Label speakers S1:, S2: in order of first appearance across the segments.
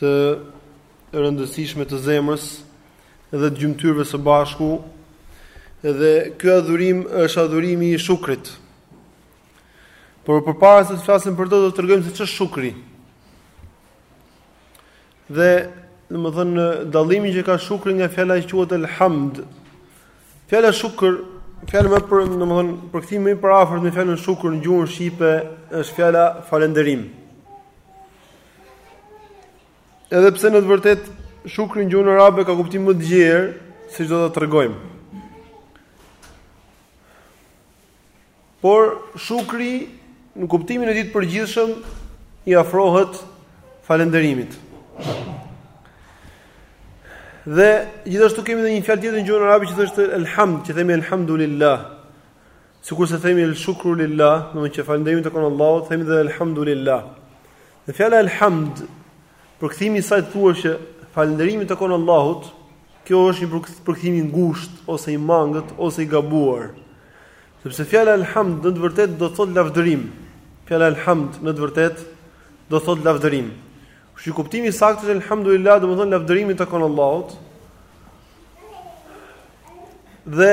S1: të rëndësishme të zemrës dhe të gjymtyrëve së bashku dhe ky adhurim është adhurimi i shukrit. Por përpara se të flasim për të, do të tregojmë se ç'është shukri. Dhe, domethënë, dallimi që ka shukri nga fjala që quhet el-hamd. Fjala shukr, fjala më për, domethënë, për këtë më e përafërt me fjalën shukr në gjuhën shqipe është fjala falënderim. Edhe pse në të vërtetë shukri në gjuhën arabe ka kuptim më të gjerë, siç do ta tregojmë. Por shukri në kuptimin e tij të përgjithshëm i afrohet falënderimit. Dhe gjithashtu kemi dhe një fjalë tjetër në gjuhën arabe që është elhamd, që themi elhamdulillah. Sikurse themi el shukru lillah, do të thotë që falënderimi i takon Allahut, themi dhe elhamdulillah. Dhe fjala elhamd, përkthimi i saj thuhet që falënderimi i takon Allahut, kjo është një përkthim i ngushtë ose i mangët ose i gabuar. Sepse fjala elhamd në të vërtetë do të thotë lavdërim. Fjala elhamd në të vërtetë do të thotë lavdërim. Kështu që kuptimi i saktë është elhamdulillah, domethënë lavdërimi i takon Allahut. Dhe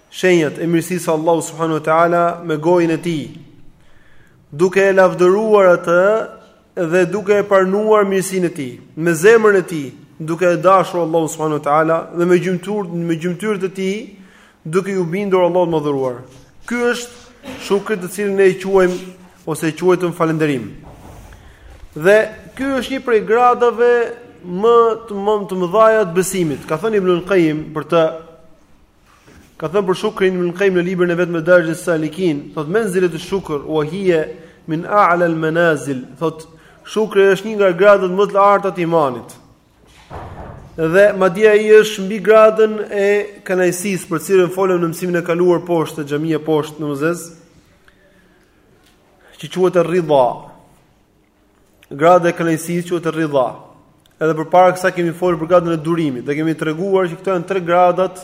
S1: shenjat e mirësisë së Allahut subhanahu wa taala me gojën e tij, duke e lavdëruar atë dhe duke e pranuar mirësinë e tij, me zemrën e tij, duke e dashur Allahun subhanahu wa taala dhe me gjymtyrët e tij, duke iu bindur Allahut të madhëruar. Ky është shukri të cilin ne e quajmë ose e quajtëm falënderim. Dhe ky është një prej gradave më të më të mëdha të besimit. Ka thënë Ibn Qayyim për të Ka thënë për shukrin Ibn Qayyim në librin e vet Madarij al-Salikin, thotë menziletu shukr wa hiya min a'la al-manazil, thotë shukri është një nga gradat më të larta të imanit. Dhe madje ai është mbi gradën e kënaqësisë për të cilën folëm në mësimin e kaluar poshtë te xhamia poshtë në Mëzez, që quhet er-rida. Grada e kënaqësisë quhet er-ridha. Edhe përpara kësaj kemi folur për gradën e durimit dhe kemi treguar që këto janë tre gradat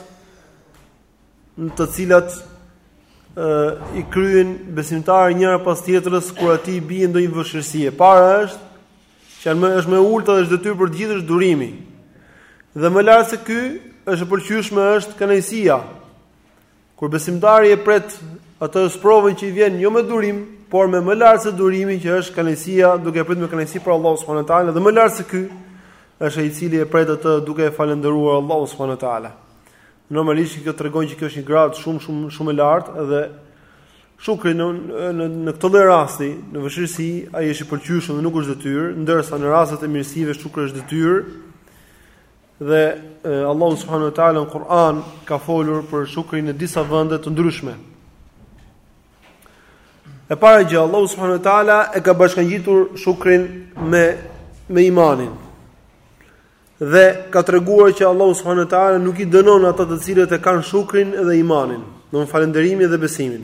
S1: të cilat i kryen besimtari njëra pas tjetrës kur atij i bie ndonjë vështirësi. E para është ajo është më e ulëta dhe është detyrë për të gjithë është durimi. Dhe më lart se ky është e pëlqyeshme është kënaqësia. Kur besimtari e pret atë sprovën që i vjen jo me durim, por me më lart se durimi që është kënaqësia, duke pritur me kënaqësi për Allahun subhanuhu teala dhe më lart se ky është ai i cili e pret atë duke e falendëruar Allahun subhanuhu teala. Normalisht kjo tregon që kjo është një gradë shumë shumë shumë e lartë dhe shukri në në, në këtë lloj rasti, në vështirësi, ai është i pëlqyeshëm dhe nuk është detyrë, ndërsa në rastet e mirësive shukri është detyrë. Dhe Allahu subhanahu wa taala në Kur'an ka folur për shukrin në disa vende të ndryshme. E para gjë, Allahu subhanahu wa taala e ka bashkangjitur shukrin me me imanin. Dhe ka treguar që Allahu subhanahu wa taala nuk i dënon ata të cilët e kanë shukrin dhe imanin, domethënë falënderimin dhe besimin.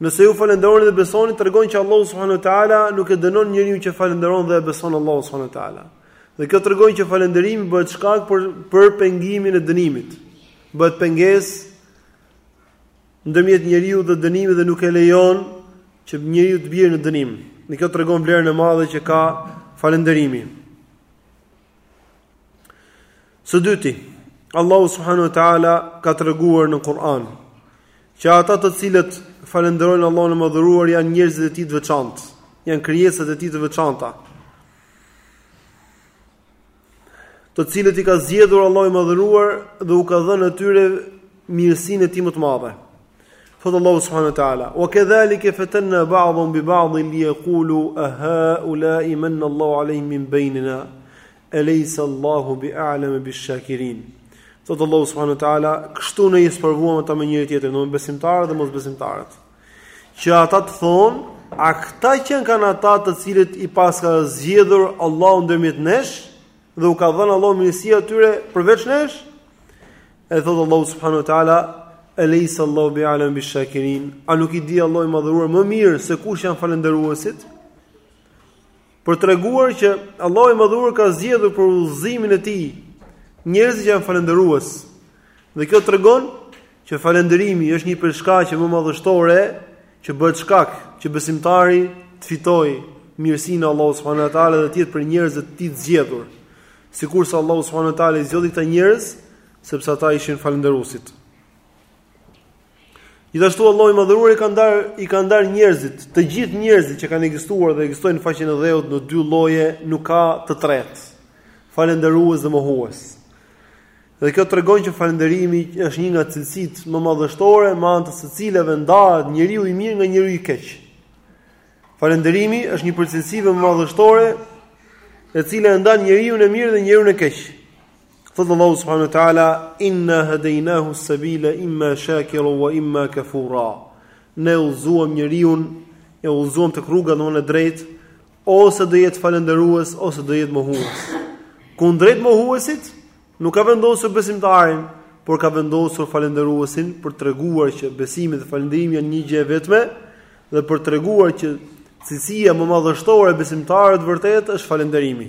S1: Nëse ju falënderoni dhe besoni, tregon që Allahu subhanahu wa taala nuk e dënon njeriun që falënderon dhe e beson Allahu subhanahu wa taala. Dhe kjo tregon që falënderimi bëhet shkak për për pengimin e dënimit. Bëhet pengesë ndërmjet njeriut dhe dënimit dhe nuk e lejon që njeriu të bjerë në dënim. E kjo tregon vlerën e madhe që ka falënderimi. Së dyti, Allahu subhanahu wa taala ka treguar në Kur'an që ata të cilët falënderojnë Allahun e Madhëruar janë njerëzit e tij të veçantë, janë krijesat e tij të veçanta. Të cilët i ka zgjedhur Allahu i Madhëruar dhe u ka dhënë atyre mirësinë e tij më të madhe. Thotë Allahu subhanahu wa taala, "Wa kadhalika fatanna ba'dhum bi ba'dhin li yaqulu a haulai manna Allahu alayhim min baynina." Elejse Allahu bi a'lem e bi shakirin. Thotë Allahu subhanu ta'ala, kështu ne i sprovuam ata me njëri-tjetrin, domethënë besimtarët dhe mosbesimtarët. Që ata të thonë, a këta qenkan ata të cilët i paska zgjedhur Allahu ndërmjet nesh, dhe u ka dhënë Allahu mirësi atyre përveç nesh? E thotë Allahu subhanu ta'ala, Elejse Allahu bi a'lem e bi shakirin. A nuk i di Allahu i madhuruar më mirë se kush janë falënderuesit? Për të treguar që Allahu i Madhëruar ka zgjedhur për udhëzimin e tij njerëzit që janë falënderues. Dhe kjo tregon që falënderimi është një prej shkaqeve më madhështore që bëhet shkak që besimtari të fitojë mirësinë e Allahut subhanuhu teala dhe të jetë prej njerëzve të tij të zgjedhur. Sikurse Allahu subhanuhu teala i zgjodhi këta njerëz sepse ata ishin falënderuesit. Gjithashtu Allahu i Madhëruar i ka ndar i ka ndar njerëzit, të gjithë njerëzit që kanë ekzistuar dhe ekzistojnë në faqen e dheut në dy lloje, nuk ka të tretë. Falënderues dhe mohues. Dhe kjo tregon që falënderimi është një nga cilësitë më madhështore me anë të të cilave ndahet njeriu i mirë nga njeriu i keq. Falënderimi është një prej cilësive më madhështore e cila e ndan njeriun e mirë dhe njeriun e keq. Thotë Allahu subhanahu wa taala, inna hedejnahu sebila imma shakiran wa imma kafura. Ne udhëzuam njeriun, e udhëzuam tek rruga jonë e drejtë, ose do jetë falënderues, ose do jetë mohues. Kundrejt mohuesit, nuk ka vendosur besimtarin, por ka vendosur falënderuesin për të treguar që besimi dhe falënderimi janë një gjë e vetme, dhe për të treguar që cilësia më madhështore e besimtarit të vërtetë është falënderimi.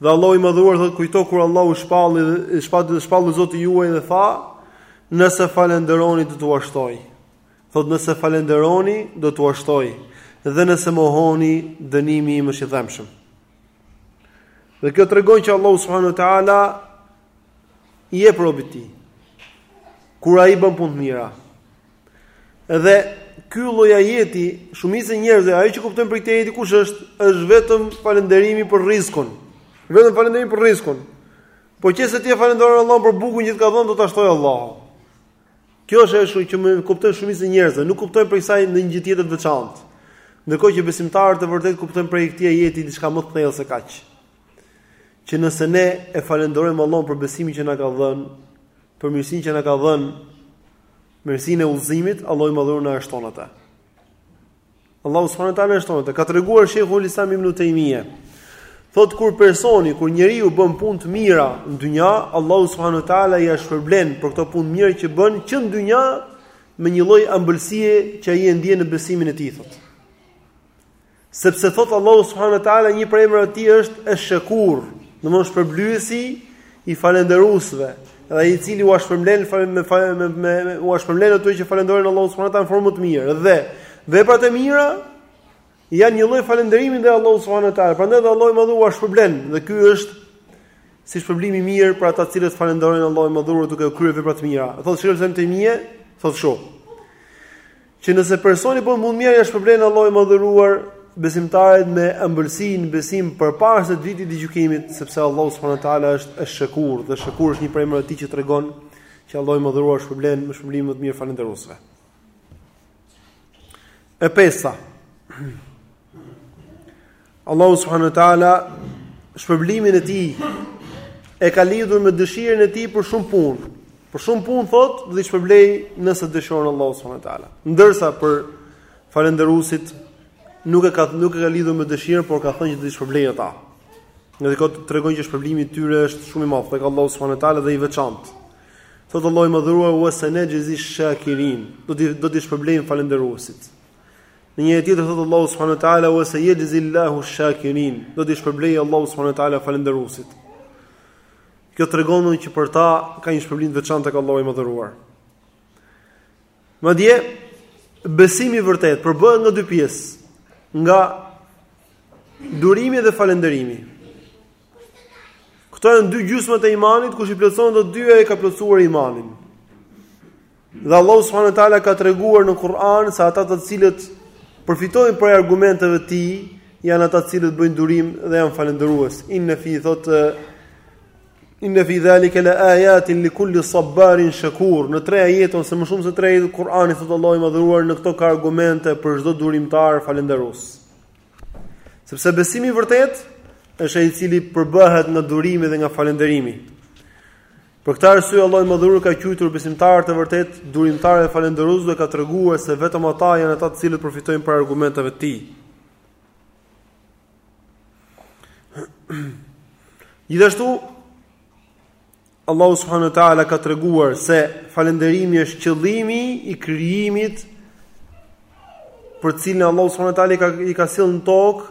S1: Dhe Allahu i Madhëruar thotë kujto kur Allahu shpalli shpalli shpalli Zoti juaj dhe tha nëse falënderoni do t'ua shtoj. Thotë nëse falënderoni do t'ua shtoj dhe nëse mohoni dënimi im është i dhembshëm. Dhe kjo tregon që Allahu subhanahu wa taala i jep robit të tij, kur ai bën punë të mira, Edhe ky lloj ajeti, shumica e njerëzve ajo që kuptojnë prej këtij ajeti kush është, është vetëm falënderimi për rrizkun. Vetëm falënderimi për rrizkun. Po qe se ti e falënderon Allahun për bukën që të ka dhënë, do ta shtojë Allahu. Kjo është ajo që më kuptojnë shumica e njerëzve, nuk kuptojnë prej kësaj ndonjë gjë tjetër të veçantë. Ndërkohë që besimtarët e vërtetë kuptojnë prej këtij ajeti diçka më të thellë se kaq. Që nëse ne e falënderojmë Allahun për besimin që na ka dhënë, për mirësinë që na ka dhënë, mirësinë e udhëzimit, Allahu i madhëruar na e shton atë. Allahu subhanahu wa taala e shton atë. Ka treguar Sheikhul Islam Ibn Taymija. Thotë kur personi, kur njeriu bën punë të mira në dynja, Allahu subhanahu wa taala ia shpërblen për këto punë të mira që bën që në dynja me një lloj ëmbëlsie që ai e ndjen në besimin e tij thotë. Sepse thotë Allahu subhanahu wa taala një prej emrave të tij është Esh-Shakur, domethënë shpërblyesi i falënderuesve, dhe ai i cili ua shpërblen me me me ua shpërblen atyre që falënderojnë Allahun subhanahu wa taala në formë të mirë dhe veprat e mira janë një lloj falënderimi ndaj Allahut subhanahu wa taala. Prandaj dhe Allahu i madhëruar ua shpërblen dhe ky është si shpërblim i mirë për ata të cilët falënderojnë Allahun e madhëruar duke kryer vepra të mira. Thotë Sheikhul Islam Taymija, thotë kështu. Që nëse personi bën punë të mira, ia shpërblen Allahu i Madhëruar besimtarit me ëmbëlsi në besim përpara se ditës së gjykimit, sepse Allahu subhanahu wa taala është Esh-Shakur dhe Shakur është një prej emrave të tij që tregon që Allahu i Madhëruar ua shpërblen me shpërblimin më të mirë falënderuesve. E pesta. Allahu subhanahu wa taala shpërblimin e tij e ka lidhur me dëshirën e tij për shumë punë. Për shumë punë thotë, do t'i shpërblejë nëse dëshiron Allahu subhanahu wa taala. Ndërsa për falënderuesit nuk e ka nuk e ka lidhur me dëshirën, por ka thënë që do t'i shpërblejë ata. Dhe kjo tregon që shpërblimi i tyre është shumë i madh tek Allahu subhanahu wa taala dhe i veçantë. Thotë Allahu i madhëruar, ue senexhzi shakirin, do t'i shpërblejmë falënderuesit. Në një ajet tjetër thot Allahu subhanahu wa taala wa sayajzi Allahu shakirin. Do t'i shpërblejë Allahu subhanahu wa taala falënderuesit. Kjo tregon që për ta ka një shpërblim të veçantë tek Allahu i madhëruar. Madje besimi i vërtetë përbëhet nga dy pjesë, nga durimi dhe falënderimi. Këto janë dy gjysmat e imanit, kush i plotëson ato dy e ka plotësuar imanin. Dhe Allahu subhanahu wa taala ka treguar në Kur'an se ata të cilët përfitojnë prej argumenteve të tij janë ata të cilët bëjnë durim dhe janë falënderues. Inna fi thot Inna fi dhalika la ayatin li kulli sabarin shakur. Në tre ajete ose më shumë se tre ajete Kur'ani thot Allahu i madhëruar në këto ka argumente për çdo durimtar falënderues. Sepse besimi i vërtet është ai i cili përbëhet nga durimi dhe nga falënderimi. Për këtë arsye Allahu i Madhëruar i ka quajtur besimtarët e vërtetë durimtarë dhe falënderues dhe ka treguar se vetëm ata janë ata të cilët përfitojnë prej argumenteve të tij. Gjithashtu Allahu subhanahu wa taala ka treguar se falënderimi është qëllimi i krijimit për të cilin Allahu subhanahu wa taala i ka sjellë në tokë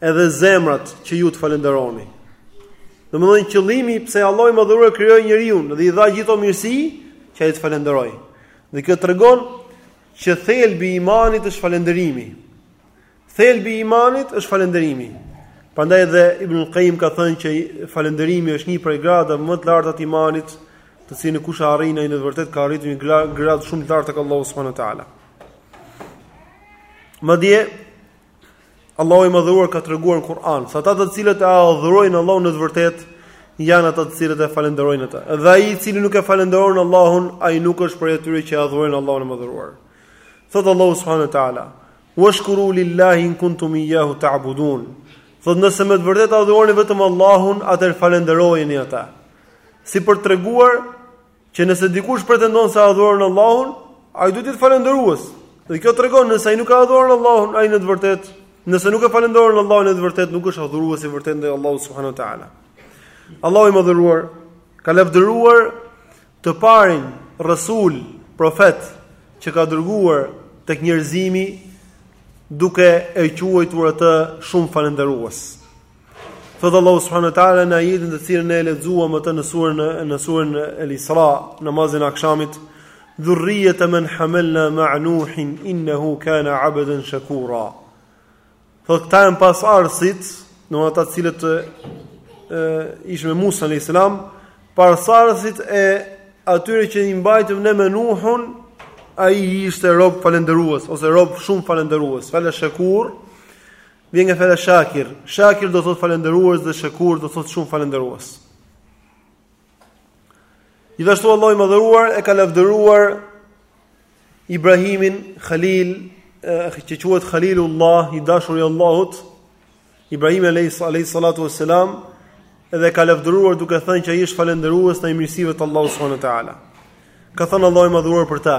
S1: edhe zemrat që ju të falënderoni. Domethënë qëllimi pse Allahu i Madhëruar krijoi njeriu dhe i dha gjithë ato mirësi, që ai të falënderojë. Dhe kjo tregon që thelbi i imanit është falënderimi. Thelbi i imanit është falënderimi. Prandaj edhe Ibn Qayyim ka thënë që falënderimi është një prej gradave më të larta të imanit, të cilën kush e arrin ai në të vërtetë ka arritur një gradë shumë të lartë tek Allahu subhanahu wa taala. Madje Allahu i Madhëruar ka treguar në Kur'an se ata të cilët e adhurojnë Allahun në të vërtetë janë ata të cilët e falënderojnë atë. Dhe ai i cili nuk e falënderon Allahun, ai nuk është prej atyre që e adhurojnë Allahun e Madhëruar. Thot Allahu subhanahu wa taala: "Washkuru lillahi in kuntum iyyahu ta'budun." Thot nëse me të vërtetë adhuroni vetëm Allahun, atëherë falënderojeni atë. Si për të treguar Që nëse dikush pretendon se adhuron Allahun, ai duhet të jetë falënderues. Dhe kjo tregon nëse ai nuk e adhuron Allahun, ai në të vërtetë, nëse nuk e falënderon Allahun në të vërtetë, nuk është adhurues i vërtetë ndaj Allahut subhanahu wa taala. Allahu i madhëruar ka lavdëruar të parin rasul, profet që ka dërguar tek njerëzimi duke e quajtur atë shumë falënderues. Thot Allahu subhanahu wa taala në ajetin të cilën e lexuam atë në surën në surën El-Isra, namazin e akşamit, "Dhurriyata man hamalna ma'a Nuhin innahu kana 'abdan shakura." Thot këta janë pasardhësit, të ata të cilët ishin me Musa alayhis salam, pasardhësit e atyre që i mbajtëm ne me Nuhun, ai ishte rob falënderues ose rob shumë falënderues, fjala shakur. Vjen nga fjala shakir. Shakir do thot falënderues dhe shakur do thot shumë falënderues. Gjithashtu Allahu i madhëruar e ka lavdëruar Ibrahimin Khalil, që quhet Khalilullah, i dashur i Allahut. Ibrahimi alayhis salatu wassalam dhe e ka lavdëruar duke thënë që ai është falënderues ndaj mirësive të Allahut subhanahu wa taala. Ka thënë Allahu i madhëruar për ta: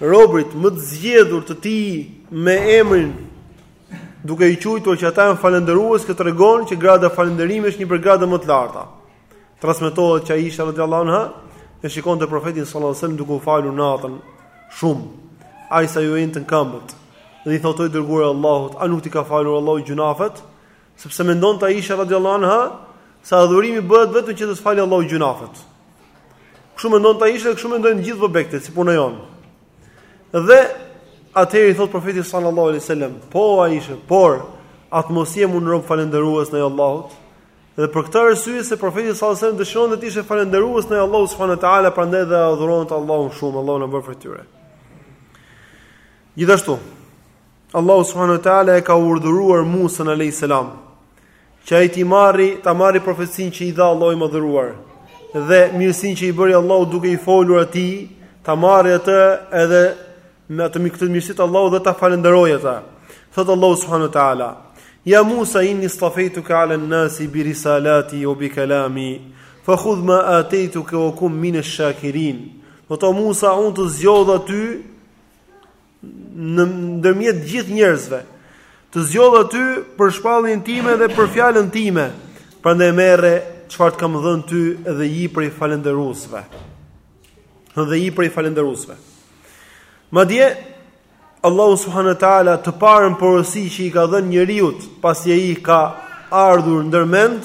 S1: robërit më të zgjedhur të tij me emrin duke i quajtur që ata janë falënderues kjo tregon që grada e falënderimit është një prej gradave më të larta. Transmetohet që Aisha radhiyallahu anha e shikonte profetin sallallahu alajhi wasallam duke u falur natën shumë. aq sa iu ënjtën këmbët dhe i thot o i dërguar i Allahut, a nuk t'i ka falur Allahu gjynahet? Sepse mendonte Aisha radhiyallahu anha se adhurimi bëhet vetëm që të falë Allahu gjynahet. Kështu mendonte Aisha, kështu mendojnë të gjithë bobektë si puna jonë. Dhe atëherë i thot profeti sallallahu alaihi wasallam, po Aisha, por a të mos jem unë rob falënderues ndaj Allahut. Dhe për këtë arsye se profeti sallallahu alajhi wasallam dëshironte të ishte falënderues ndaj Allahut subhanahu wa taala, prandaj dhe adhuronte Allahun shumë, Allahu na bëftë prej tyre. Gjithashtu, Allahu subhanahu wa taala e ka urdhëruar Musan alayhis salam që ai t'i marri, ta marri profecinë që i dha Allahu i madhëruar dhe mirësinë që i bëri Allahu duke i folur atij, ta marri atë edhe me atë me këtë mirësi të Allahut dhe ta falënderojë atë. Thot Allahu subhanahu wa taala: "Ya Musa inni istafaytuka 'ala an-nasi bi risalati wa bi kalami, fa khudh ma ataytuka wa kun min ash-shakirin." Thot o Musa, unë të zgjodha ty në ndërmjet gjithë njerëzve. Të zgjodha ty për shpalljen time dhe për fjalën time. Prandaj merre çfarë të kam dhënë ty dhe ji prej falënderuesve. Dhe ji prej falënderuesve. Madje Allahu subhanahu wa taala të parën porosi që i ka dhënë njeriut pasi ai ka ardhur ndër mend,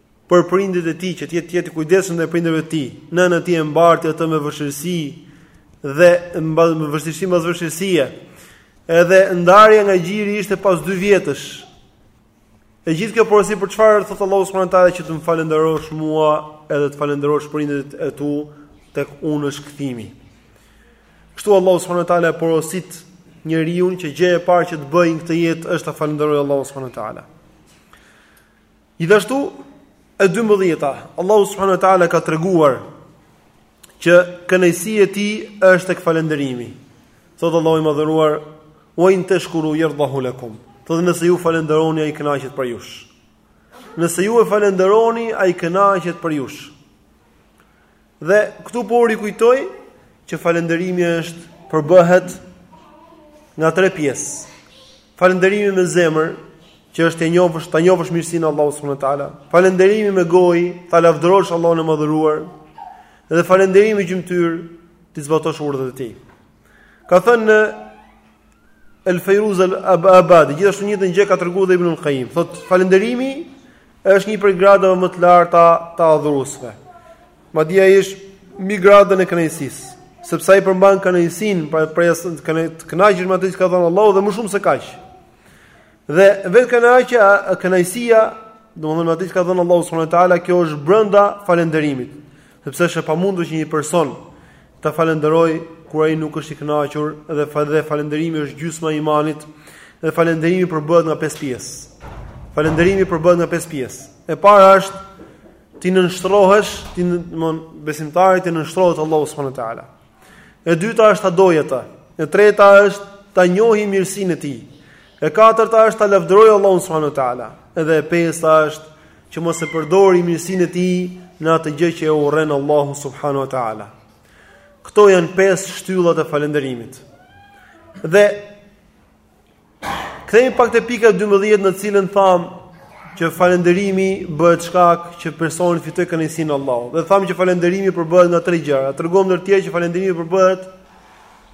S1: për prindërit e tij që të jetë i kujdesshëm ndaj prindërve të tij. Nëna e tij e mbarti atë me vështirësi dhe me vështirësi mbas vështirësie. Edhe ndarja nga gjiri ishte pas dy vjetësh. E gjithë kjo porosi për çfarë thot Allahu subhanahu taala që të më falënderosh mua edhe të falënderosh prindërit e tu tek unë është kthimi. Kështu Allahu subhanahu taala e porosit njeriun që gjëja e parë që të bëjë në këtë jetë është ta falënderojë Allahu subhanahu taala. Gjithashtu e dymbëdhjeta, Allahu subhanahu wa taala ka treguar që kënaqësia e tij është tek falënderimi. Thot Allahu i madhëruar: "Wa in tashkuru yardahu lakum." Thot nëse ju falënderoni ai kënaqet për ju. Nëse ju e falënderoni ai kënaqet prej jush. Dhe këtu po rikujtoj që falënderimi është përbëhet nga tre pjesë. Falënderimi me zemër, që është ta njohësh, ta njohësh mirësinë e Allahut subhanahu wa taala. Falënderimi me gojë, ta lavdërosh Allahun e madhëruar. Dhe falënderimi me gjymtyrë, t'i zbatosh urdhrat e tij. Ka thënë El Fejruz El Abadi, gjithashtu të njëjtën gjë ka treguar dhe Ibn El Kajim, thot, falënderimi është një prej gradave më të larta të adhuruesve. Madje është mbi gradën e kënaqësisë, sepse ai përmban kënaqësinë, pra të kënaqesh me atë që ka dhënë Allahu, dhe më shumë se kaq. Dhe vetë kënaqë, kënaqësia, domethënë me atë që ka dhënë Allahu, kjo është brenda falënderimit. Sepse është e pamundur që një person të falënderojë kur ai nuk është i kënaqur edhe falënderimi është gjysma e imanit dhe falënderimi përbëhet nga pesë pjesë. Falënderimi përbëhet nga pesë pjesë. E para është t'i nënshtrohesh, domethënë besimtari t'i nënshtrohet Allahut subhanahu wa taala. E dyta është ta dojë atë. E treta është ta njohë mirësinë e tij. E katërta është ta lavdërojë Allahun subhanahu wa taala. Edhe e pesta është që mos e përdorë mirësinë e tij në atë gjë që e urren Allahu subhanahu wa taala. Këto janë pesë shtyllat e falënderimit. Dhe Kthehemi pak te pika 12 në të cilën thamë që falënderimi bëhet shkak që personi të fitojë kënaqësinë e Allahut. Dhe thamë që falënderimi përbëhet nga tre gjëra. Treguam ndër tjera që falënderimi përbëhet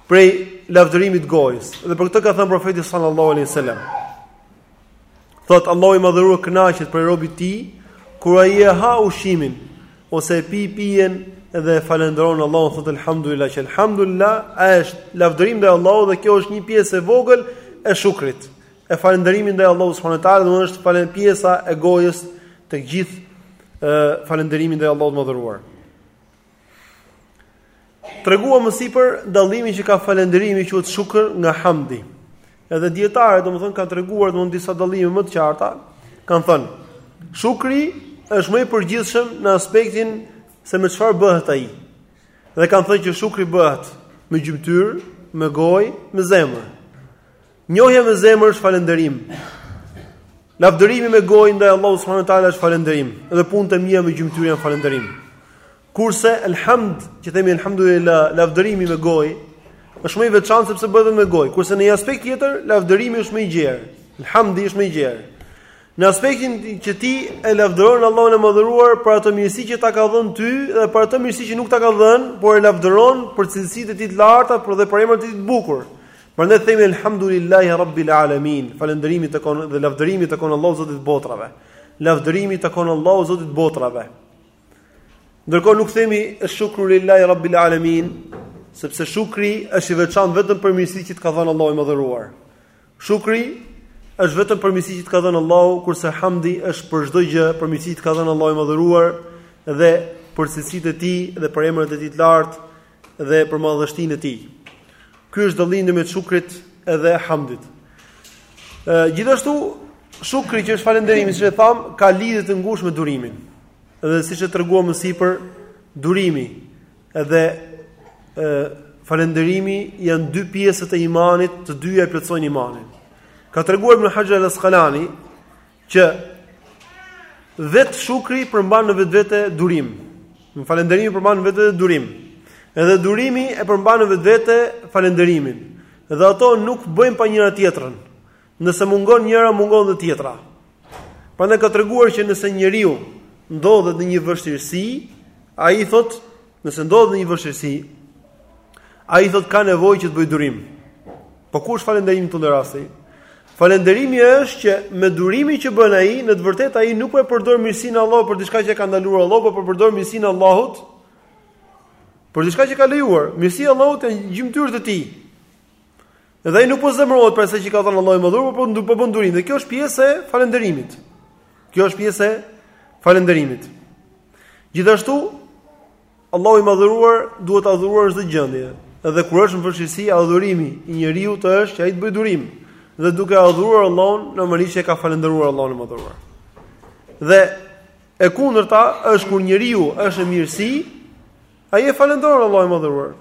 S1: prej lavdërimit të gojës. Dhe për këtë ka thënë profeti sallallahu alaihi wasallam. Thot Allahu i madhëruar kënaqet prej robit të tij, kur ai e ha ushqimin ose e pi pijen dhe e falënderon Allahun thot elhamdulillah që elhamdulillah është lavdërim ndaj Allahut dhe kjo është një pjesë e vogël e shukrit e falënderimit ndaj Allahut subhanahu teala domethënë është pjesa e gojës tek gjithë falënderimi ndaj Allahut të madhëruar Tregova më sipër dallimin që ka falënderimi që quhet shukr nga hamdi. Edhe dijetarët domethënë kanë treguar domethënë disa dallime më të qarta, kanë thënë shukri është më i përgjithshëm në aspektin se me çfarë bëhet ai. Dhe kanë thënë që shukri bëhet me gjymtyrë, me gojë, me zemër. Njohja me zemër është falënderim. Lavdërimi me gojë ndaj Allahut subhanuhu teala është falënderim, dhe punët me gjymtyrë janë falënderim. Kurse elhamd, që themi elhamdulillah, lavdërimi me gojë është më i veçantë sepse bëhet me gojë. Kurse në një aspekt tjetër, lavdërimi është më i gjerë. Elhamdi është më i gjerë. Në aspektin që ti e lavdëron Allahun e madhëruar për atë mirësi që ta ka dhënë ty dhe për atë mirësi që nuk ta ka dhënë, por e lavdëron për cilësitë e tij të larta, por dhe për emrat e tij të bukur. Prandaj themi elhamdulillahi rabbil alamin, falënderimi i takon dhe lavdërimi i takon Allahut Zotit të botrave. Lavdërimi i takon Allahut Zotit të botrave. Ndërkohë nuk themi shukru lillahi rabbil alamin, sepse shukri është i veçantë vetëm për mirësitë që të ka dhënë Allahu i madhëruar. Shukri është vetëm për mirësitë që të ka dhënë Allahu, kurse hamdi është për çdo gjë, për mirësitë që të ka dhënë Allahu i madhëruar dhe për cilësitë e tij dhe për emrat e tij të lartë dhe për madhështinë e tij. Ky është dallimi ndërmjet shukrit edhe hamdit. Ë gjithashtu shukri që është falënderimi, siç e thamë, ka lidhje të ngushtë me durimin. Dhe siç e treguam më sipër, durimi edhe ë falënderimi janë dy pjesët e imanit, të dyja e plotësojnë imanin. Ka treguar Ibn Haxher el-Askalani Që vetë shukri përmban në vetvete durim. Falënderimi përmban në vetvete durim. Edhe durimi e përmban në vetvete falënderimin. Dhe ato nuk bëjnë pa njëra tjetrën. Nëse mungon njëra, mungon dhe tjetra. Prandaj ka treguar që nëse njeriu ndodhet në një vështirësi, ai thotë, nëse ndodhet në një vështirësi, ai thotë ka nevojë që të bëjë durim. Po ku është falënderimi këtu në rastin e tij? Falënderimi është që me durimin që bën ai, në të vërtetë ai nuk po e përdor mirësinë e Allahut për diçka që ka ndaluar Allahu, por po përdor mirësinë e Allahut për diçka që ka lejuar. Mirësia e Allahut janë gjymtyrët e tij. Dhe ai nuk po zemërohet prej asaj që ka dhënë Allahu i madhëruar, por po bën durim. Dhe kjo është pjesë e falënderimit. Kjo është pjesë e falënderimit. Gjithashtu Allahu i madhëruar duhet adhuruar në çdo gjendje. Edhe kur është në vështirësi, adhurimi i njeriut është që ai të bëjë durim dhe duke adhuruar Allahun, normalisht që e ka falënderuar Allahun e madhëruar. Dhe e kundërta është kur njeriu është në mirësi, ai e falënderon Allahun e madhëruar.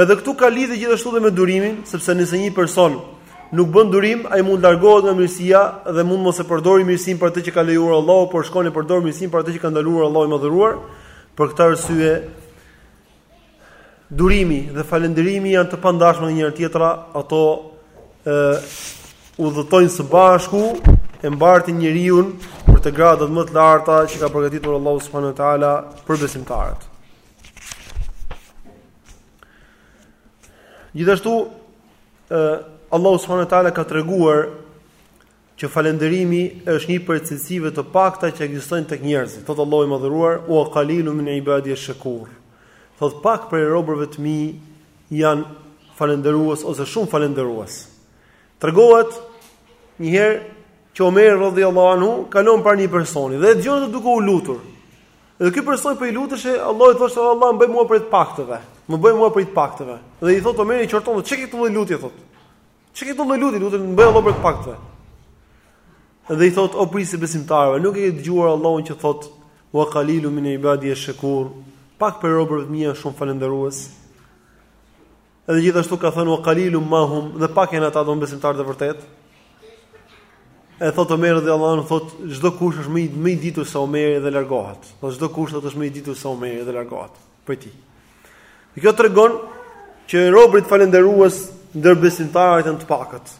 S1: Edhe këtu ka lidhje gjithashtu dhe me durimin, sepse nëse një person nuk bën durim, ai mund të largohet nga mirësia dhe mund mos e përdorë mirësinë për atë që ka lejuar Allahu, por shkon e përdor mirësinë për atë që ka ndaluar Allahu i madhëruar. Për këtë arsye durimi dhe falënderimi janë të pandashme nga njëra-tjetra, ato ë udhëtojnë së bashku e mbartin njeriun për te gradat më të larta që ka përgatitur Allahu subhanahu wa taala për besimtarët. Gjithashtu Allahu subhanahu wa taala ka treguar që falënderimi është një prej cilësive të pakta që ekzistojnë tek njerëzit. Thot Allahu i madhëruar, "Wa qalilun min ibadi ash-shakur." Thot pak prej robërve të mi janë falënderues ose shumë falënderues. Tregohet një herë që Omer radhiyallahu anhu kalon para një personi dhe e dëgjonte duke u lutur. Dhe ky person po i luteshe Allahut thoshte Allah më bëj mua prej të paktëve. Më bëj mua prej të paktëve. Dhe i thotë Omeri e qorton, çka ke këtë lloj lutje thotë. Çka ke këtë lloj lutje, lutesh më bëj Allah prej të paktëve. Dhe i thotë o prijësi i besimtarëve, nuk e ke dëgjuar Allahun që thotë wa qalilu min ibadi ash-shakur, pak prej robërve të mi janë shumë falënderues. Edhe gjithashtu ka thënë wa qalilum ma hum, dhe pak janë ata domethënë besimtarë të vërtetë. E thotë Omer radhiyallahu anhu thotë çdo kush është më i më i ditur se Omeri dhe largohet. Thot çdo kush thotë është më i ditur se Omeri dhe largohet prej tij. Dhe kjo tregon që robrit falënderues ndër besimtarët janë të pakët.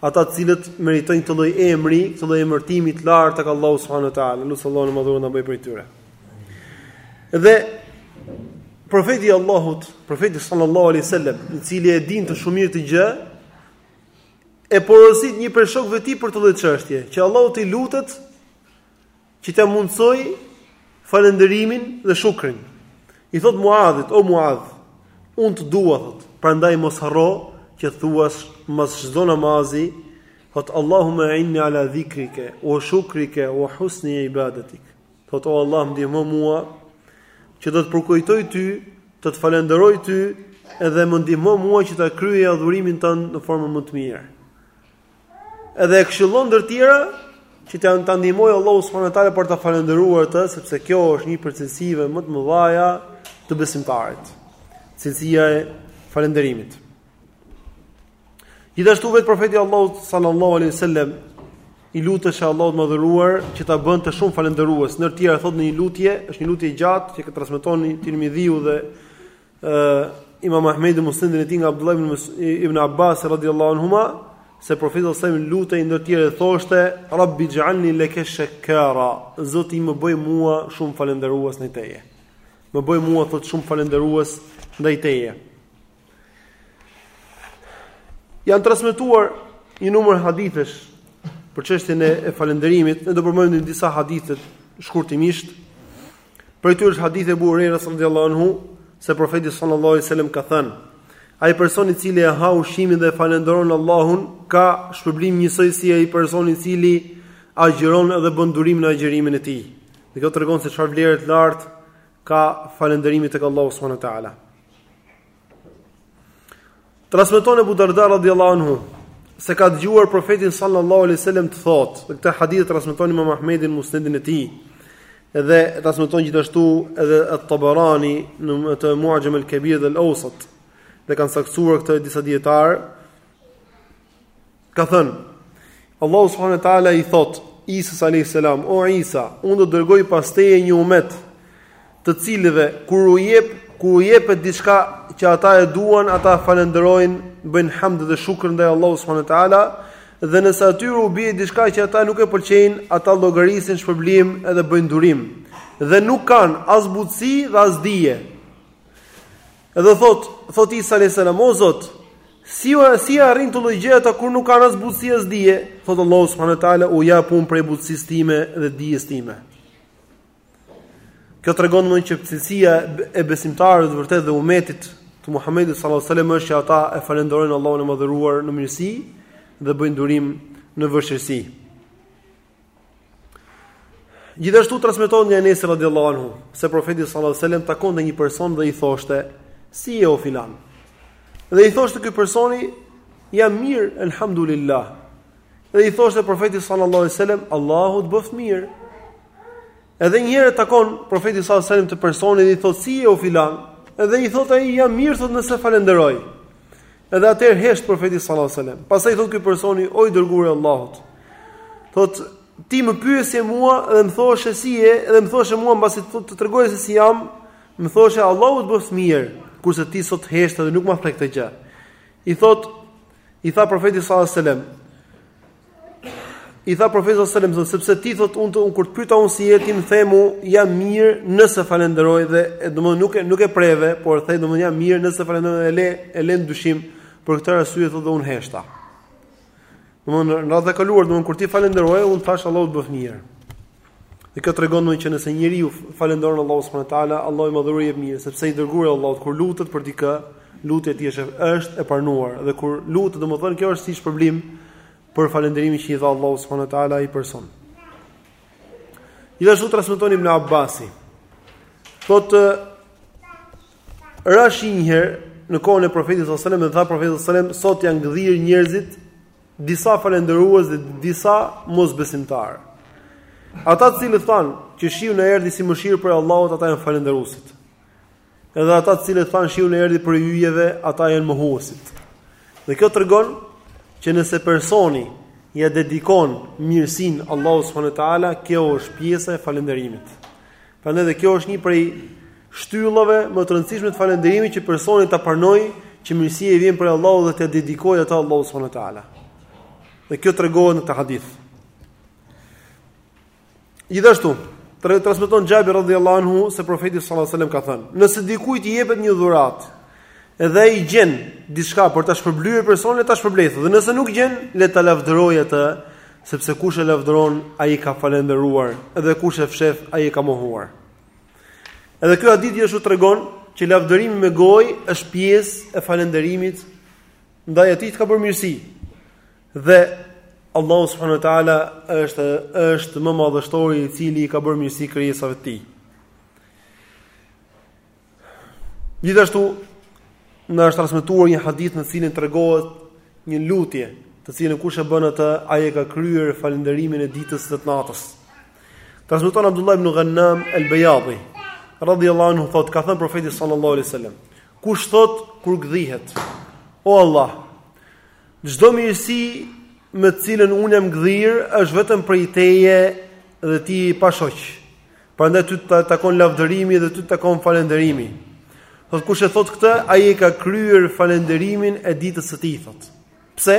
S1: Ata të cilët meritojnë këtë lloj emri, këtë lloj emërtimi të lartë tek Allahu subhanahu wa taala, lus Allahun e madhëruar të na bëjë prej tyre. Dhe profeti i Allahut, profeti sallallahu alaihi wasallam, i cili e dinte shumë mirë këtë gjë, e porosit një prej shokëve të tij për këtë lloj çështje, që Allahu t'i lutet Që ta mundësojë falënderimin dhe shukrin. I thot Muadhit, o Muadh, unë të dua, thot, prandaj mos harro që të thuash mas çdo namazi, thot, Allahume a'inni ala dhikrike, wa shukrike, wa husni ibadetik. Thot, o Allah, më ndihmo mua, që të të përkujtoj ty, të të falenderoj ty, edhe më ndihmo mua që ta kryej adhurimin tënd në formën më të mirë. Edhe e këshillon ndër tjera që ta ndihmojë Allahu subhanahu wa taala për ta falënderuar atë, sepse kjo është një prej cilësive më të mëdha të besimtarit. Cilësia e falënderimit. Gjithashtu vetë profeti i Allahut sallallahu alaihi wasallam i luteshe Allahut të madhëruar që ta bënte shumë falënderues. Ndër tjera thotë në një lutje, është një lutje e gjatë që e transmeton Tirmidhiu dhe Imam Ahmedi në Musnedin e tij nga Abdullah ibn Abbas radhiyallahu anhuma se profeti sallallahu alajhi wasallam lutej ndër tjera thoshte Rabbi ij'alni laka shakkara Zoti im më bëj mua shumë falënderues ndaj teje më bëj mua thot shumë falënderues ndaj teje janë transmetuar një numër hadithesh për çështjen e falënderimit ne do përmendim disa hadithe shkurtimisht Prej tyre është hadithi i Abu Hurajrës radhiyallahu anhu se profeti sallallahu alaihi wasallam ka thënë: Ai person i cili e ha ushqimin dhe falënderon Allahun ka shpërblim njësoj si ai person i cili agjëron dhe bën durim në agjërimin e tij. Dhe kjo tregon se çfarë vlere të lartë ka falënderimi tek Allahu subhanahu wa taala. Transmeton Abu Darda radhiyallahu anhu se ka dëgjuar profetin sallallahu alaihi wasallam të thotë, dhe këtë hadith e transmeton Imam Ahmedi në Musnedin e tij. Edhe transmeton gjithashtu edhe At-Tabarani në Mu'jam al-Kabir dhe al-Awsat. Dhe e kanë saktësuar këtë disa dijetarë. Ka thënë, Allahu subhanahu wa taala i thotë Isës alayhis salam, o Isa, unë do dërgoj pas teje një umet, të cilëve kur u jep, kur u jepet diçka që ata e duan, ata falënderojnë, bëjnë hamd dhe shukr ndaj Allahu subhanahu wa taala, dhe nëse atyre u bie diçka që ata nuk e pëlqejnë, ata llogarisin shpërblim edhe bëjnë durim dhe nuk kanë as butësi dhe as dije. Edhe thotë, thotë Isa alayhis salam, o Zot, si si e arrijnë këtë lloj gjëje ata kur nuk kanë as butësi as dije? Thotë Allahu subhanahu wa taala, u jap unë prej butësisë time dhe dijes time. Kjo tregon domethënë që cilësia e besimtarëve të vërtetë dhe umetit të Muhamedit sallallahu alaihi wasallam është që ata e falënderojnë Allahun e madhëruar në mirësi dhe bëjnë durim në vështirësi. Gjithashtu transmetohet nga Enesi radhiyallahu anhu se profeti sallallahu alaihi wasallam takonte një person dhe i thoshte: "Si je o filan?" Dhe i thoshte ky personi: "Jam mirë, elhamdulillah." Dhe i thoshte profeti sallallahu alaihi wasallam: "Allahu të bëftë mirë." Edhe një herë e takon profeti sallallahu alajhi wasallam këtë personin dhe i thotë si je o filan, edhe i thotë ai jam mirë thotë nëse falenderoj. Edhe atëherë hesht profeti sallallahu alajhi wasallam. Pastaj thotë ky personi o i dërguar i Allahut. Thotë ti më pyesje mua dhe më thoshe si je dhe më thoshe mua mbasi të, të tregoja se si jam, më thoshe Allahu të bëftë mirë, kurse ti sot heshte edhe nuk ma the këtë gjë. I thotë i tha profeti sallallahu alajhi wasallam I tha profeti sallallahu alajhi wasallam, sepse ti thot unë un kur të pyeta unë si je ti më the mua jam mirë nëse falenderoj dhe domethënë nuk e nuk e preve, por the domethënë jam mirë nëse falenderoj e le e le në dyshim për këtë arsye thotë dhe unë heshta. Domethënë në radhën e kaluar domethënë kur ti falenderove unë të thashë Allahu të bëftë mirë. Dhe kjo tregon domethënë që nëse njeriu falënderon Allahun subhanahu wa taala, Allahu i madhëruar i jep mirë, sepse i dërguari i Allahut kur lutet për dikë, lutja e tij është e pranuar. Dhe kur lutet, domethënë kjo është si shpërblim për falënderimin që i dha Allahu subhanahu wa taala ai person. Gjithashtu transmeton Ibn Abbasi. Thotë ra shi një herë në kohën e profetit sallallahu alajhi wasallam, tha profeti sallallahu alajhi wasallam, sot janë gdhir njerëzit disa falënderues dhe disa mosbesimtarë. Ata të cilët thanë që shiu na erdhi si mëshirë prej Allahut, ata janë falënderuesit. Edhe ata të cilët thanë shiu na erdhi prej yjeve, ata janë mohuesit. Dhe kjo tregon që nëse personi ia dedikon mirësinë Allahu subhanahu wa taala, kjo është pjesa e falënderimit. Prandaj dhe kjo është një prej shtyllave më të rëndësishme të falënderimit që personi ta pranojë që mirësia i vjen prej Allahut dhe t'ia dedikojë atë Allahut subhanahu wa taala. Dhe kjo tregohet në këtë hadith. Gjithashtu, transmeton Xhabir radhiyallahu anhu se profeti sallallahu alajhi wasallam ka thënë: "Nëse dikujt i jepet një dhuratë, Edhe ai gjen diçka për ta shpërblyer personin le ta shpërblejë. Dhe nëse nuk gjen, le ta lavdërojë atë, sepse kush e lavdëron, ai ka falënderuar, edhe kush e fsheh, ai e ka mohuar. Edhe ky hadith gjithashtu tregon që lavdërimi me gojë është pjesë e falënderimit ndaj atij që ka bërë mirësi. Dhe Allahu subhanahu wa taala është është më madhështori i cili i ka bërë mirësi krijesave të tij. Gjithashtu na është transmetuar një hadith në të cilin tregohet një lutje, të cilën kush e bën atë, ai e ka kryer falënderimin e ditës dhe të natës. Transmeton Abdullah ibn Ghannam al-Bayadi, radhiyallahu anhu thotë, ka thënë profeti sallallahu alaihi wasallam, kush thotë kur gdhihet, o Allah, çdo mirësi me të cilën unë jam gdhir është vetëm prej teje dhe ti pa shoq. Prandaj ty të takon lavdërimi dhe ty të takon falënderimi. Thotë kush e thotë këtë, ai e ka kryer falënderimin e ditës së tij thotë. Pse?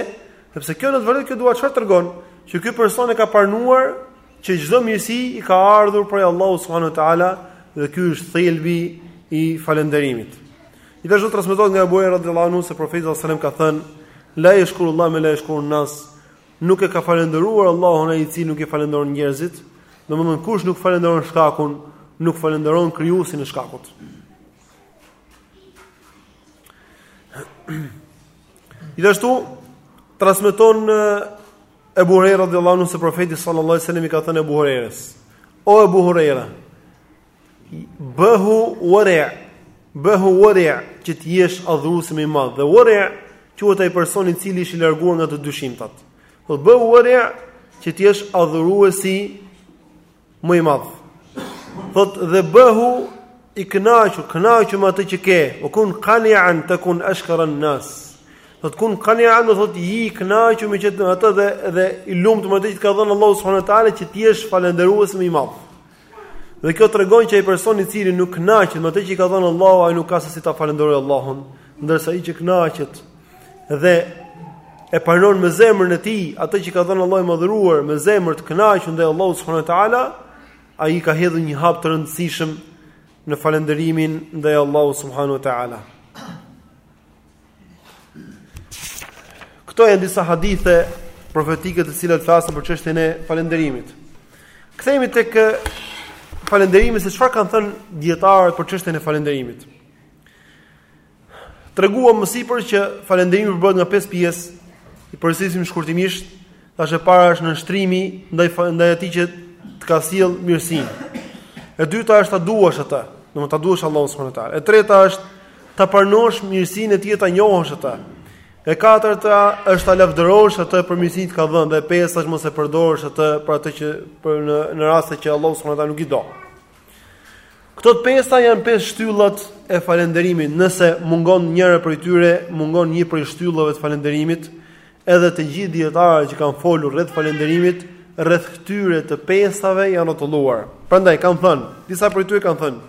S1: Sepse kjo në të vërtetë kjo dua çfarë tregon, që ky person e ka pranuar që çdo mirësi i ka ardhur prej Allahu subhanahu wa taala dhe ky është thelbi i falënderimit. Gjithashtu transmetohet nga Abu Huraira radhiyallahu anhu se profeti sallallahu alajhi wasallam ka thënë la yashkuru Allah men la yashkuru nas. Nuk e ka falënderuar Allahun ai i cili nuk i falënderon njerëzit, domethënë kush nuk falënderon shkakun, nuk falënderon krijuesin e shkakut. Gjithashtu transmeton Ebu Hurejra radhiyallahu anhu se profeti sallallahu alaihi wasallam i ka thënë Ebu Hurejrës: O Ebu Hurejra, Bëhu wari', bëhu wari' që të jesh adhuruesi më i madh. Dhe wari' quhet ai person i cili është i larguar nga të dyshimtat. Thot bëhu wari' që të jesh adhuruesi më i madh. Thot dhe bëhu i kënaqur, kënaqu me atë që ke. Wa kun qani'an takun ashkaran nas. Thot kun qani'an do thotë i kënaqur me atë dhe i lumtur me atë që të ka dhënë Allahu subhanahu wa taala që të jesh falënderuesi më i madh. Dhe kjo tregon që ai person i cili nuk kënaqet me atë që i ka dhënë Allahu, ai nuk ka se si ta falënderojë Allahun, ndërsa ai që kënaqet dhe e pranon me zemrën e tij atë që i ka dhënë Allahu i madhëruar, me zemër të kënaqur ndaj Allahut subhanahu wa teala, ai ka hedhur një hap të rëndësishëm në falënderimin ndaj Allahut subhanahu wa teala. Këto janë disa hadithe profetike të cilat flasin për çështjen e falënderimit. Kthehemi tek falënderimi se çfarë kanë thënë dietarët për çështjen e falënderimit. Treguam më sipër që falënderimi përbëhet nga pesë pjesë, i përsërisim shkurtimisht, Tash e para është nënshtrimi ndaj ndaj atij që të ka sjell mirësinë. E dyta është ta duash atë, domethënë ta duash Allahun subhanahu teala. E treta është ta pranosh mirësinë e tij ta njohësh atë. E katërta është ta lavdërosh atë për mirësinë që të ka dhënë dhe e pesta është mos e përdorësh atë për atë që për në në raste që Allahu subhanahu teala nuk i do. Këto të pesta janë pesë shtyllat e falënderimit. Nëse mungon njëra prej tyre, mungon një prej shtyllave të falënderimit. Edhe të gjithë dietarët që kanë folur rreth falënderimit, rreth këtyre të pestave janë rrotulluar. Prandaj kanë thënë, disa prej tyre kanë thënë,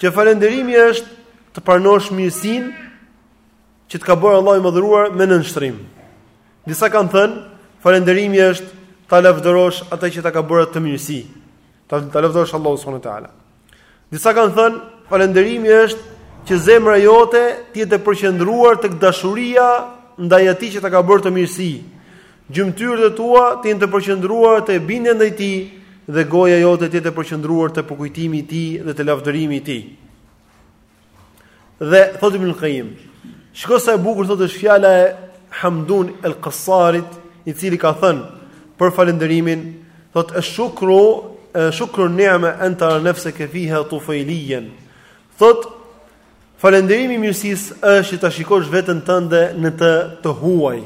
S1: që falënderimi është të pranosh mirësinë që të ka bërë Allahu i madhëruar me nënshtrim. Disa kanë thënë, falënderimi është ta lavdërosh atë që ta ka bërë atë mirësi. Ta ta lavdërosh Allahu subhanahu wa taala. Disa kanë thënë, falënderimi është që zemra jote të jetë e përqendruar tek dashuria ndaj atij që ta ka bërë atë mirësi. Gjymtyrët e tua të jenë të përqendruara te bindja ndaj tij dhe goja jote të jetë e përqendruar te përkujtimi i tij dhe te lavdërimi i tij. Dhe thotë Ibn Qayyim, shiko sa e bukur thotë është fjala e Hamdun el Qasarit, i cili ka thënë për falënderimin, thotë është shukru, shukru ni'ma an tara nafsaka fiha tufayliyan. Thotë falënderimi i mirësisë është që ta shikosh veten tënde në të të huaj.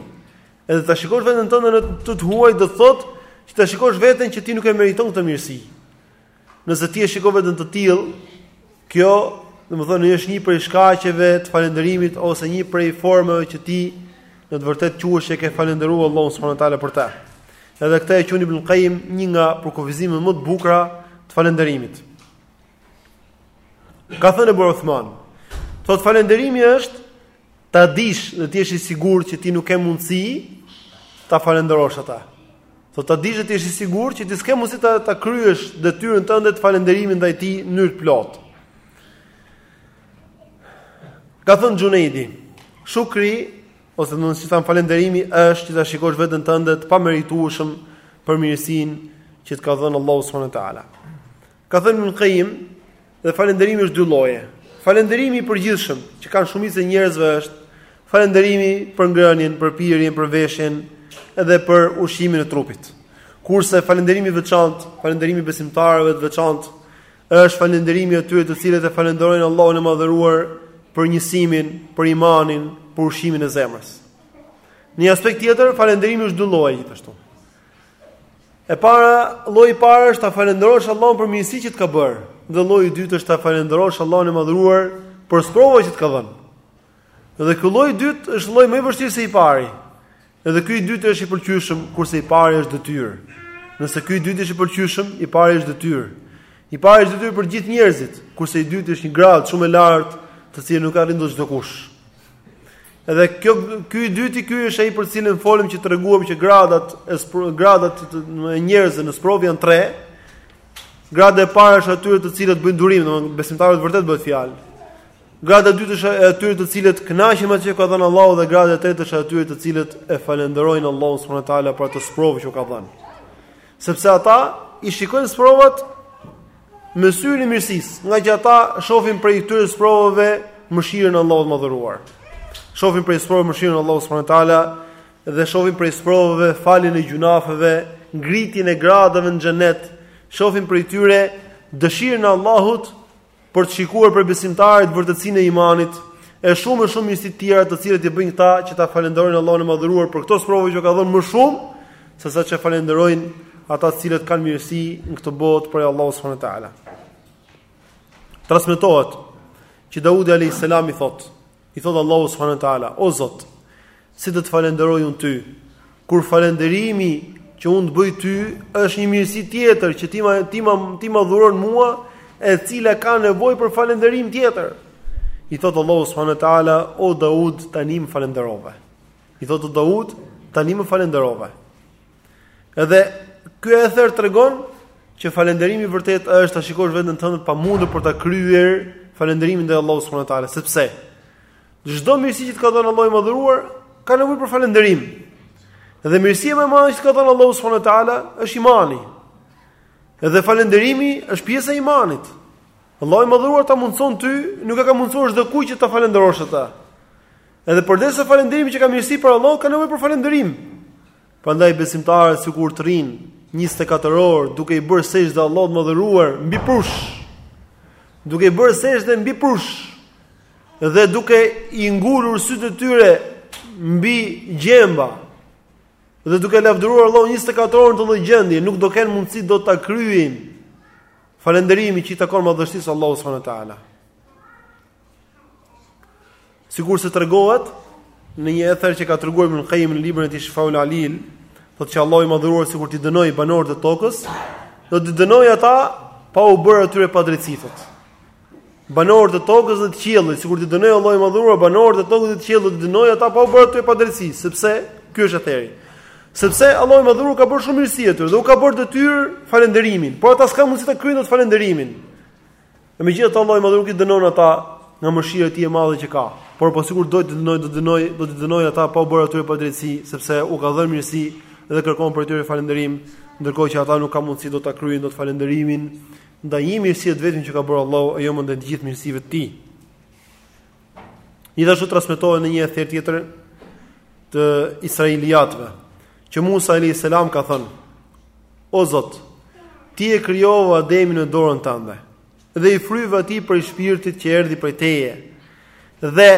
S1: Edhe ta shikosh veten tënde në të të huaj do të thotë që ta shikosh veten që ti nuk e meriton këtë mirësi. Nëse ti e shikon veten të tillë, kjo, domethënë, është një prej shkaqeve të falënderimit ose një prej formave që ti në të vërtetë quhesh e ke falënderuar Allahun subhanuhu teala për të. Edhe këtë e quan Ibn Qayyim një nga përkufizimet më të bukura të falënderimit. Ka thënë Abu Uthman, thotë falënderimi është ta dish dhe të jesh i sigurt që ti nuk ke mundësi ta falënderosh atë. Thotë ta dish dhe të jesh i sigurt që ti s'ke mundësi ta, ta kryesh detyrën tënde të falënderimit ndaj tij në mënyrë të plotë. Ka thënë Xhunejdi, shukri ose domethënë falënderimi është që ta shikosh veten tënde të pameritueshëm për mirësinë që të ka dhënë Allahu subhanahu wa taala. Ka thënë Ibn Qayyim, dhe falënderimi është dy lloje. Falënderimi i përgjithshëm që kanë shumica e njerëzve është falënderimi për ngrënien, për pirjen, për veshjen dhe për ushqimin e trupit. Kurse falënderimi i veçantë, falënderimi i besimtarëve të veçantë është falënderimi i atyre të cilët e falënderojnë Allahun e Madhëruar për njësimin, për imanin, për ushqimin e zemrës. Në një aspekt tjetër, falënderimi është dy lloje gjithashtu. E para, lloji i parë është ta falënderosh Allahun për mirësi që të ka bërë, dhe lloji i dytë është ta falënderosh Allahun e Madhëruar për sprova që të ka dhënë. Dhe ky lloj i dytë është lloj më i vështirë se i pari. Edhe ky i dytë është i pëlqyeshëm, kurse i pari është detyrë. Nëse ky i dytë është i pëlqyeshëm, i pari është detyrë. I pari është detyrë për gjithë njerëzit, kurse i dytë është një gradë shumë e lartë, të cilën nuk e arrin dot çdokush. Edhe kjo ky i dyti ky është ai për të cilin folëm që treguam që gradat e gradat e njerëzve në sprovë janë tre. Grada e parë është e atyre të cilët bëjnë durim, domethënë besimtarët e vërtetë bëhet fjalë. Grada e dytë është e atyre të cilët kënaqen me atë që u ka dhënë Allahu dhe grada e tretë është e atyre të cilët e falënderojnë Allahun subhanuhu teala për atë sprovë që u ka dhënë. Sepse ata i shikojnë sprovat me syrin e mirësisë, ngaqë ata shohin prej këtyre sprovave mëshirën e Allahut të Madhëruar. Shohin prej sprovave mëshirën e Allahut subhanahu wa taala dhe shohin prej sprovave faljen e gjynaheve, ngritjen e gradave në xhenet. Shohin prej tyre dëshirën e Allahut për të shikuar prej besimtarëve vërtetësinë e imanit, e shumë e shumë mirësi të tjera të cilat i bëjnë këta që ta falënderojnë Allahun e Madhëruar për këto sprova që u ka dhënë më shumë sesa ç'e falënderojnë ata të cilët kanë mirësi në këtë botë prej Allahut subhanahu wa taala. Transmetohet që Daudi alayhis salam i thotë, i thotë Allahut subhanahu wa taala, o Zot, si do të të falënderoj unë ty, kur falënderimi që unë të bëj ty është një mirësi tjetër që ti ma dhuron mua, e cila ka nevojë për falënderim tjetër. I thotë Allahu subhanahu wa taala, o Daud, tani më falënderove. I thotë Daud, tani më falënderove. Edhe ky ether tregon që falënderimi i vërtetë është ta shikosh veten tënde të pamundur për ta kryer falënderimin ndaj Allahut subhanahu wa taala, sepse çdo mirësi që të ka dhënë Allahu i madhëruar ka nevojë për falënderim. Dhe mirësia më e madhe që të ka dhënë Allahu subhanahu wa taala është imani. Edhe falënderimi është pjesë e imanit. Allahu i madhëruar ta mundson ty, nuk e ka mundsuar çdo kujt që ta falënderosh atë. Edhe përderisa falënderimi qenka mirësi prej Allahut, ka nevojë për falënderim. Prandaj besimtarët sikur të rrin 24 orë duke i bërë sexhde Allahut të madhëruar mbi prush. Duke i bërë sexhde mbi prush dhe duke i ngulur sytë e tyre mbi gjemba dhe duke lavdëruar Allahun 24 orë në çdo gjendje, nuk do kenë mundësi dot ta kryejnë falënderimin që i takon madhështisë së Allahut subhanahu wa taala. Sikurse tregohet në një ether që ka treguar Ibn Kajim në librin e tij Shifaul Alil, thotë që Allahu i madhëruar sikur t'i dënojë banorët e tokës, do t'i dënojë ata pa u bërë atyre padrejtësi. Banorët e tokës dhe të qiellit, sikur t'i dënojë Allahu i madhëruar banorët e tokës dhe të qiellit, do t'i dënojë ata pa u bërë atyre padrejtësi, sepse, ky është etheri. Sepse Allahu i madhëruar u ka bërë shumë mirësi atyre, dhe u ka bërë detyrë falënderimin, por ata s'kanë mundësi ta kryejnë dot falënderimin. E megjithatë Allahu i Madhëruar nuk i dënon ata nga mëshira e Tij e madhe që ka. Por po sikur do të dënojë, do të dënojë, do t'i dënojë ata pa u bërë atyre padrejtësi, sepse u ka dhënë mirësi dhe kërkon prej tyre falënderim, ndërkohë që ata nuk kanë mundësi dot ta kryejnë dot falënderimin ndaj një mirësie të vetme që ka bërë Allahu e jo më ndaj të gjithë mirësive të Tij. Gjithashtu transmetohet në një ether tjetër të Israiliatëve që Musa alayhis salam ka thënë: O Zot, ti e krijove Ademin me dorën tënde dhe i fryve atij prej shpirtit që erdhi prej teje. Dhe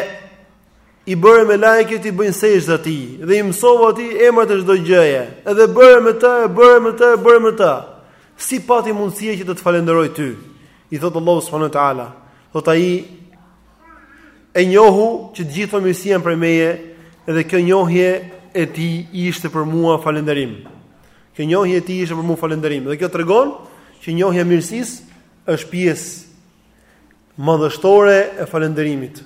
S1: i bëre melaiket t'i bëjnë sexhde atij, dhe i mësove atij emrat e çdo gjëje, edhe bëre me të, e bëre me të, e bëre me të, si pati mundësi ai që të të falënderojë ty, I thotë Allahu subhanahu wa taala, thotë ai e njohu që të gjitha mirësitë janë prej meje dhe kjo njohje e tij ishte për mua falënderim. Kjo njohje e tij ishte për mua falënderim dhe kjo tregon që njohja e mirësisë është pjesë madhështore e falënderimit.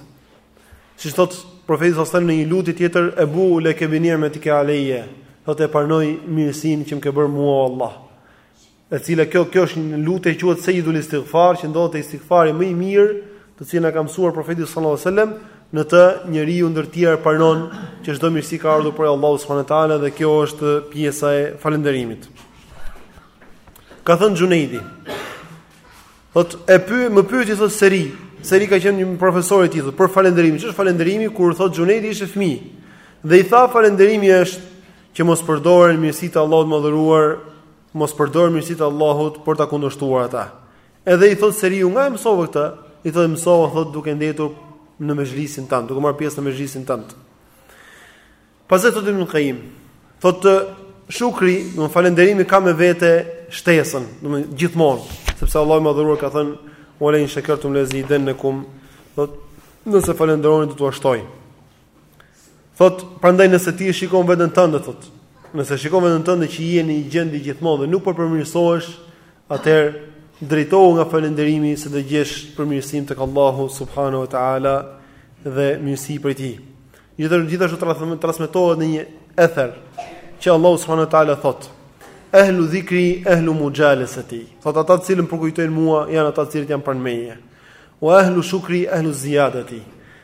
S1: Siç thotë profeti sallallahu alajhi në një lutje tjetër ebuu leke bi ni'metike alejje, thotë e pranoj mirësinë që më ke bërë mua o Allah. E cila kjo kjo është një lutje quhet Sayyidul Istighfar që domethënë istighfari më i mirë, të cilin e ka mësuar profeti sallallahu alajhi wasallam, në të njeriu ndër të tjera pranon që çdo mirësi ka ardhur prej Allahut subhanahu wa taala dhe kjo është pjesa e falënderimit. Ka thënë Xhunejdi. Thotë e py, më pyeti thotë Seri, Seri ka qenë një profesor i tij thotë për falënderimin. Ç'është falënderimi kur thotë Xhunejdi ishte fëmijë. Dhe i tha falënderimi është që mos përdoren mirësitë e Allahut madhëruar Mos përdor mirësitë e Allahut për ta kundërshtuar ata. Edhe i thotë Seriu, nga e mësove këtë? I thotë mësova thotë duke ndetur në mexhlisin tënd, duke marrë pjesë në mexhlisin tënd. Pastaj thotë Ibn Qayyim, thotë shukri, domethënë falënderimi ka me vete shtesën, domethënë gjithmonë, sepse Allahu i madhëruar ka thënë, "Wa la in shakartum la azidannakum." Thotë nëse falënderoni do t'ua shtoj. Thotë, prandaj nëse ti e shikon veten tënde thotë, nëse shikon veten tënde që je në një gjendje gjithmonë dhe nuk po përmirësohesh, atëherë drejtohu nga falënderimi se do gjesh përmirësim tek Allahu subhanahu wa taala dhe mirësi prej tij. Gjithashtu gjithashtu transmetohet në një ether që Allahu subhanahu wa taala thotë: Ehlu dhikri, ehlu mujalesati. Thotë ata të cilët përkujtojnë mua janë ata të cilët janë pranë meje. Wa ehlu shukri, ehlu ziyadati.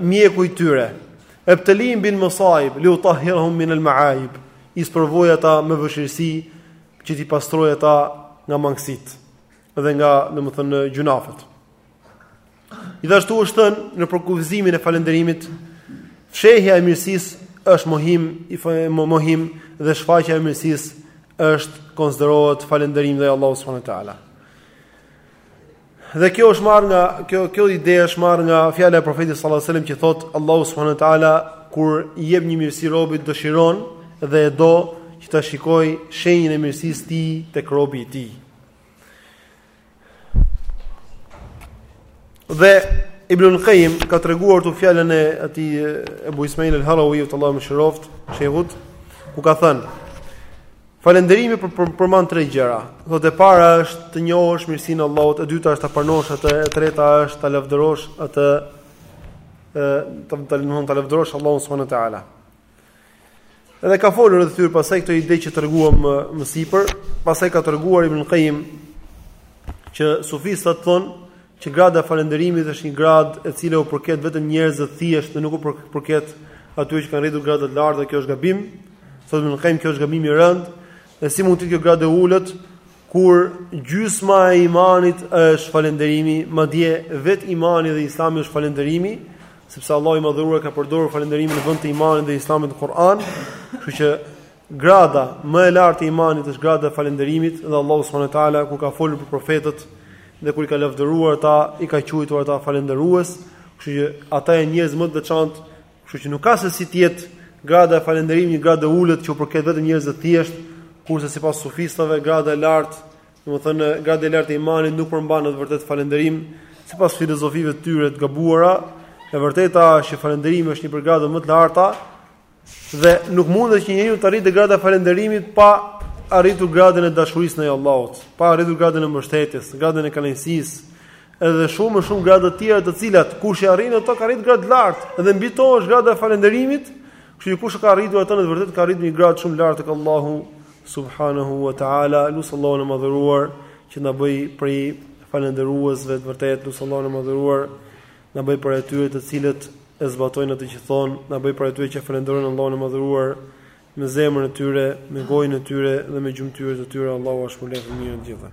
S1: mjeku i tyre. Ebtelihim bil masaib, li utahirhum min el maaib, i sprovoj ata me vëshirësi që t'i pastroj ata nga mangësitë dhe nga, domethënë, gjynahet. Gjithashtu është thënë në përkufizimin e falënderimit, fshehja e mirësisë është mohim, mohim dhe shfaqja e mirësisë është konsiderohet falënderim ndaj Allahut subhanahu wa taala. Dhe kjo është marrë nga kjo kjo ide është marrë nga fjala e profetit sallallahu alajhi wasallam që thotë Allahu subhanahu wa taala kur i jep një mirësi robit dëshiron dhe e do që ta shikojë shenjën e mirësisë tij tek robi i tij. Dhe Ibn al-Qayyim ka treguar këtu fjalën e atij Ebu Ismail al-Harawi, Allahu e mëshiroftë, shehut, ku ka thënë, Falënderimi për për përmban tre gjëra. Thotë e para është të njohësh mirësinë e Allahut, e dyta është ta pranosh atë, e treta është ta lavdërosh atë ë të të mund ta lavdërosh Allahun subhanahu wa taala. Edhe ka folur edhe thyer pastaj këto ide që treguam më, më sipër, pastaj ka treguar Ibn Qayyim që sufistët thonë që grada e falënderimit është një gradë e cila u përket vetëm njerëzve të thjeshtë dhe nuk u përket atyre që kanë arritur grada të larta, kjo është gabim. Thotë Ibn Qayyim, kjo është gabim i rëndë. Dhe si mund të jetë kjo gradë e ulët kur gjysma e imanit është falënderimi, madje vetë imani dhe Islami është falënderimi, sepse Allahu i Madhëruar ka përdorur falënderimin në vend të imanit dhe Islamit në Kur'an, kështu që Grada më e lartë e imanit është grada e falënderimit dhe Allahu subhanahu wa taala kur ka folur për profetët dhe kur i ka lavdëruar ata, i ka quajtur ata falënderues, kështu që ata janë njerëz më të veçantë, kështu që nuk ka se si të jetë grada e falënderimit një gradë e ulët që u përket vetëm njerëzve të thjeshtë, kurse sipas sufistëve grada e lartë, domethënë grada e lartë e imanit nuk përmban në të vërtetë falënderim, sipas filozofive të tyre të gabuara, e vërteta është që falënderimi është një prej gradave më të larta, Dhe nuk mundet që njeriu të arrijë gradën e falënderimit pa arritur gradën e dashurisë ndaj Allahut, pa arritur gradën e mbështetjes, gradën e kënaqësisë, edhe shumë e shumë grada të tjera të cilat kush i arrin ato ka arrit gradë lart, edhe mbi to është grada e falënderimit, kështu që kush e ka arritur atë në të vërtetë ka arritur një gradë shumë lart tek Allahu subhanahu wa taala, lus Allahun e madhëruar që na bëj prej falënderuesve të vërtetë, lus Allahun e madhëruar Na bëj prej atyre të cilët e zbatojnë atë që thonë, na bëj prej atyre që falënderojnë Allahun e Madhëruar me zemrën e tyre, me gojën e tyre dhe me gjymtyrët e tyre, Allahu ju shpërbleftë mirë të gjithë.